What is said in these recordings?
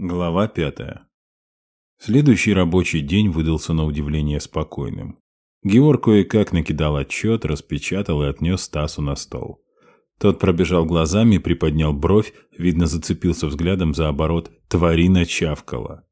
Глава пятая. Следующий рабочий день выдался на удивление спокойным. Георг кое-как накидал отчет, распечатал и отнес Стасу на стол. Тот пробежал глазами, приподнял бровь, видно, зацепился взглядом за оборот «тварина чавкала».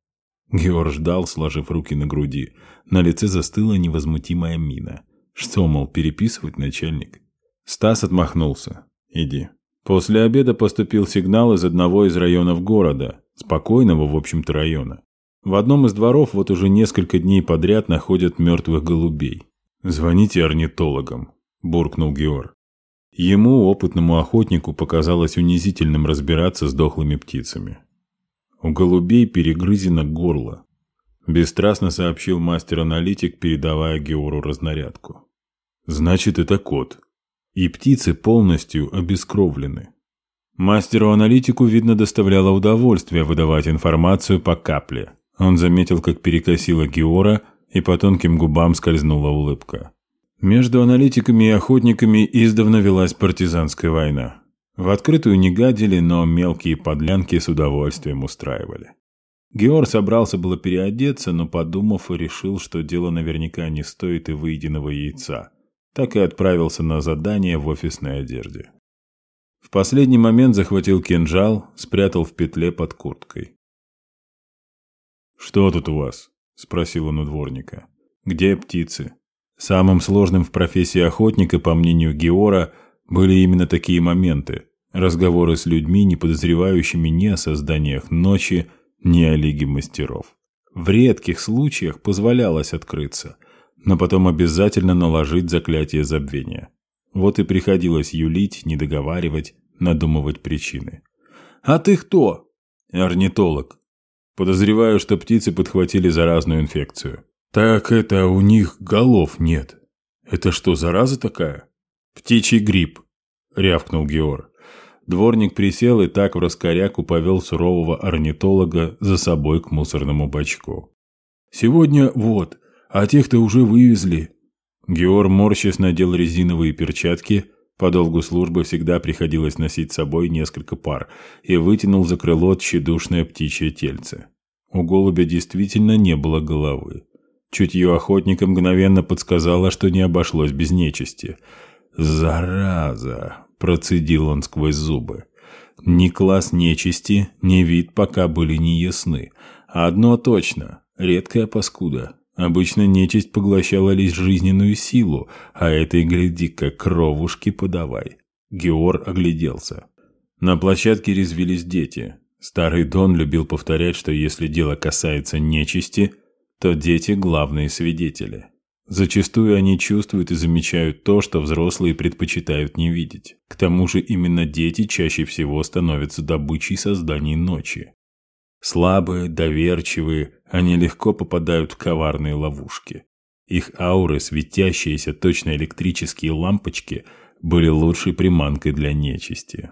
Георг ждал, сложив руки на груди. На лице застыла невозмутимая мина. Что, мол, переписывать начальник? Стас отмахнулся. «Иди». После обеда поступил сигнал из одного из районов города, спокойного, в общем-то, района. В одном из дворов вот уже несколько дней подряд находят мертвых голубей. «Звоните орнитологам», – буркнул Георг. Ему, опытному охотнику, показалось унизительным разбираться с дохлыми птицами. У голубей перегрызено горло. Бесстрастно сообщил мастер-аналитик, передавая Геору разнарядку. «Значит, это кот», и птицы полностью обескровлены. Мастеру-аналитику, видно, доставляло удовольствие выдавать информацию по капле. Он заметил, как перекосила Геора, и по тонким губам скользнула улыбка. Между аналитиками и охотниками издавна велась партизанская война. В открытую не гадили, но мелкие подлянки с удовольствием устраивали. Геор собрался было переодеться, но, подумав, решил, что дело наверняка не стоит и выеденного яйца – так и отправился на задание в офисной одежде. В последний момент захватил кинжал, спрятал в петле под курткой. «Что тут у вас?» – спросил он у дворника. «Где птицы?» Самым сложным в профессии охотника, по мнению Геора, были именно такие моменты. Разговоры с людьми, не подозревающими ни о созданиях ночи, ни о Лиге мастеров. В редких случаях позволялось открыться – но потом обязательно наложить заклятие забвения. Вот и приходилось юлить, не договаривать, надумывать причины. «А ты кто?» «Орнитолог. Подозреваю, что птицы подхватили заразную инфекцию». «Так это у них голов нет. Это что, зараза такая?» «Птичий грипп», — рявкнул Геор. Дворник присел и так в раскоряку повел сурового орнитолога за собой к мусорному бачку. «Сегодня вот, а тех-то уже вывезли». Геор морщис надел резиновые перчатки, по долгу службы всегда приходилось носить с собой несколько пар, и вытянул за крыло тщедушное птичье тельце. У голубя действительно не было головы. Чутье охотника мгновенно подсказало, что не обошлось без нечисти. «Зараза!» – процедил он сквозь зубы. Ни класс нечисти, ни вид пока были не ясны. А одно точно – редкая паскуда, Обычно нечисть поглощала лишь жизненную силу, а этой, гляди, как кровушки подавай. Геор огляделся. На площадке резвились дети. Старый Дон любил повторять, что если дело касается нечисти, то дети – главные свидетели. Зачастую они чувствуют и замечают то, что взрослые предпочитают не видеть. К тому же именно дети чаще всего становятся добычей созданий ночи. Слабые, доверчивые, они легко попадают в коварные ловушки. Их ауры, светящиеся точно электрические лампочки, были лучшей приманкой для нечисти.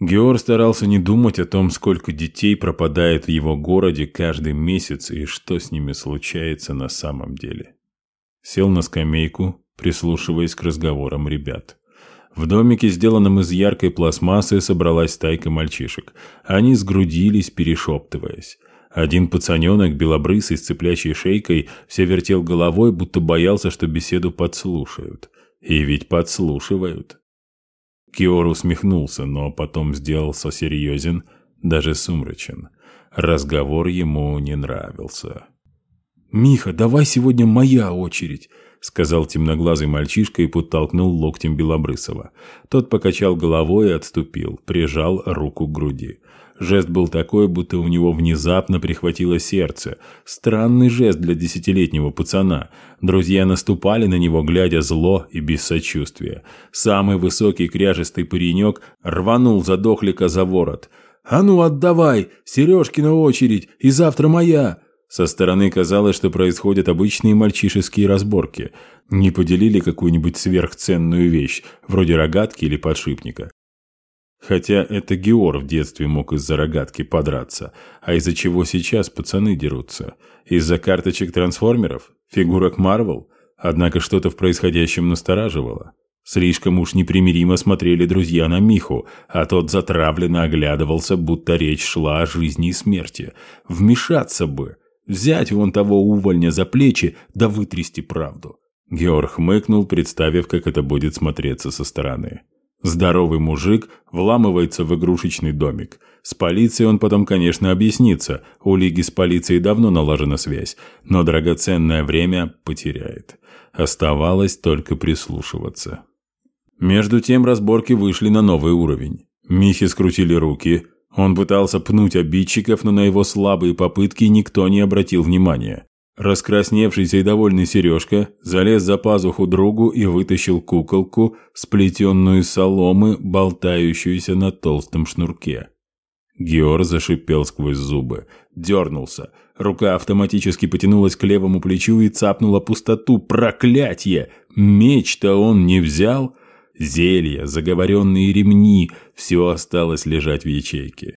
Геор старался не думать о том, сколько детей пропадает в его городе каждый месяц и что с ними случается на самом деле. Сел на скамейку, прислушиваясь к разговорам ребят. В домике, сделанном из яркой пластмассы, собралась стайка мальчишек. Они сгрудились, перешептываясь. Один пацаненок, белобрысый, с цеплячей шейкой, все вертел головой, будто боялся, что беседу подслушают. И ведь подслушивают. Киор усмехнулся, но потом сделался серьезен, даже сумрачен. Разговор ему не нравился. «Миха, давай сегодня моя очередь», — сказал темноглазый мальчишка и подтолкнул локтем Белобрысова. Тот покачал головой и отступил, прижал руку к груди. Жест был такой, будто у него внезапно прихватило сердце. Странный жест для десятилетнего пацана. Друзья наступали на него, глядя зло и без сочувствия. Самый высокий кряжестый паренек рванул задохлика за ворот. «А ну отдавай! Сережкина очередь! И завтра моя!» Со стороны казалось, что происходят обычные мальчишеские разборки. Не поделили какую-нибудь сверхценную вещь, вроде рогатки или подшипника. Хотя это Геор в детстве мог из-за рогатки подраться, а из-за чего сейчас пацаны дерутся? Из-за карточек трансформеров? Фигурок Марвел? Однако что-то в происходящем настораживало. Слишком уж непримиримо смотрели друзья на Миху, а тот затравленно оглядывался, будто речь шла о жизни и смерти. Вмешаться бы, взять вон того увольня за плечи, да вытрясти правду. Георг хмыкнул, представив, как это будет смотреться со стороны. Здоровый мужик вламывается в игрушечный домик. С полицией он потом, конечно, объяснится. У Лиги с полицией давно налажена связь, но драгоценное время потеряет. Оставалось только прислушиваться. Между тем разборки вышли на новый уровень. Михи скрутили руки. Он пытался пнуть обидчиков, но на его слабые попытки никто не обратил внимания. Раскрасневшийся и довольный Сережка залез за пазуху другу и вытащил куколку, сплетенную из соломы, болтающуюся на толстом шнурке. Геор зашипел сквозь зубы, дернулся. Рука автоматически потянулась к левому плечу и цапнула пустоту. Проклятье! Меч-то он не взял? Зелья, заговоренные ремни – все осталось лежать в ячейке.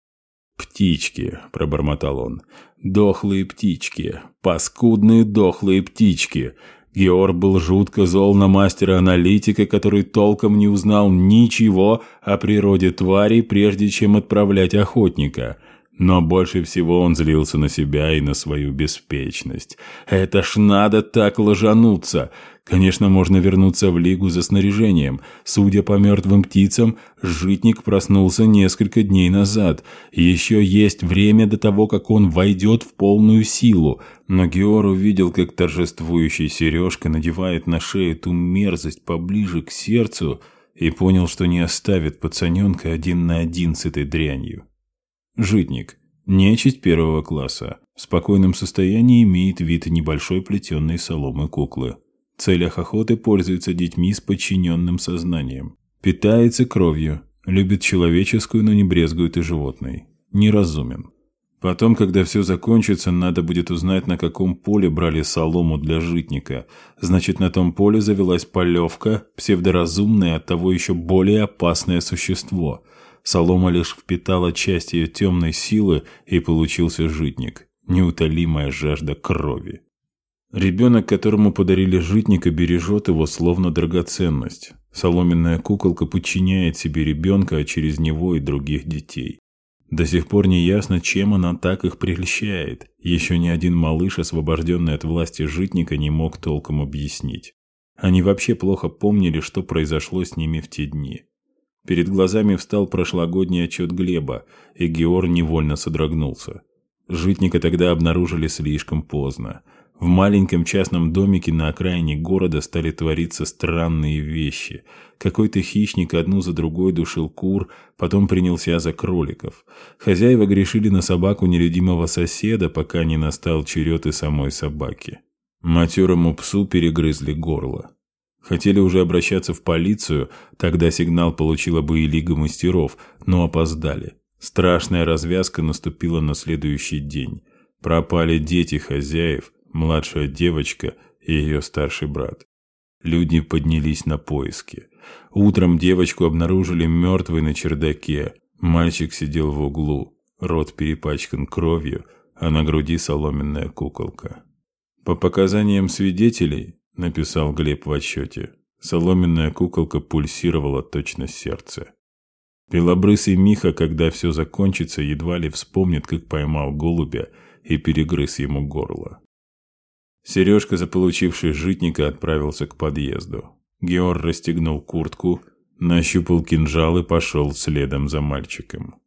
«Птички», – пробормотал он, – «дохлые птички, паскудные дохлые птички». Геор был жутко зол на мастера-аналитика, который толком не узнал ничего о природе тварей, прежде чем отправлять охотника – но больше всего он злился на себя и на свою беспечность. Это ж надо так ложануться! Конечно, можно вернуться в Лигу за снаряжением. Судя по мертвым птицам, житник проснулся несколько дней назад. Еще есть время до того, как он войдет в полную силу. Но Геор увидел, как торжествующий Сережка надевает на шею эту мерзость поближе к сердцу и понял, что не оставит пацаненка один на один с этой дрянью. Житник. Нечисть первого класса. В спокойном состоянии имеет вид небольшой плетеной соломы куклы. В целях охоты пользуется детьми с подчиненным сознанием. Питается кровью. Любит человеческую, но не брезгует и животной. Неразумен. Потом, когда все закончится, надо будет узнать, на каком поле брали солому для житника. Значит, на том поле завелась полевка, псевдоразумное, оттого еще более опасное существо – Солома лишь впитала часть ее темной силы, и получился житник. Неутолимая жажда крови. Ребенок, которому подарили житника, бережет его словно драгоценность. Соломенная куколка подчиняет себе ребенка, а через него и других детей. До сих пор не ясно, чем она так их прельщает. Еще ни один малыш, освобожденный от власти житника, не мог толком объяснить. Они вообще плохо помнили, что произошло с ними в те дни. Перед глазами встал прошлогодний отчет Глеба, и Геор невольно содрогнулся. Житника тогда обнаружили слишком поздно. В маленьком частном домике на окраине города стали твориться странные вещи. Какой-то хищник одну за другой душил кур, потом принялся за кроликов. Хозяева грешили на собаку нелюдимого соседа, пока не настал черед и самой собаки. Матерому псу перегрызли горло. Хотели уже обращаться в полицию, тогда сигнал получила бы и Лига мастеров, но опоздали. Страшная развязка наступила на следующий день. Пропали дети хозяев, младшая девочка и ее старший брат. Люди поднялись на поиски. Утром девочку обнаружили мертвой на чердаке. Мальчик сидел в углу, рот перепачкан кровью, а на груди соломенная куколка. По показаниям свидетелей, — написал Глеб в отчете. Соломенная куколка пульсировала точно сердце. Белобрысый Миха, когда все закончится, едва ли вспомнит, как поймал голубя и перегрыз ему горло. Сережка, заполучивший житника, отправился к подъезду. Геор расстегнул куртку, нащупал кинжал и пошел следом за мальчиком.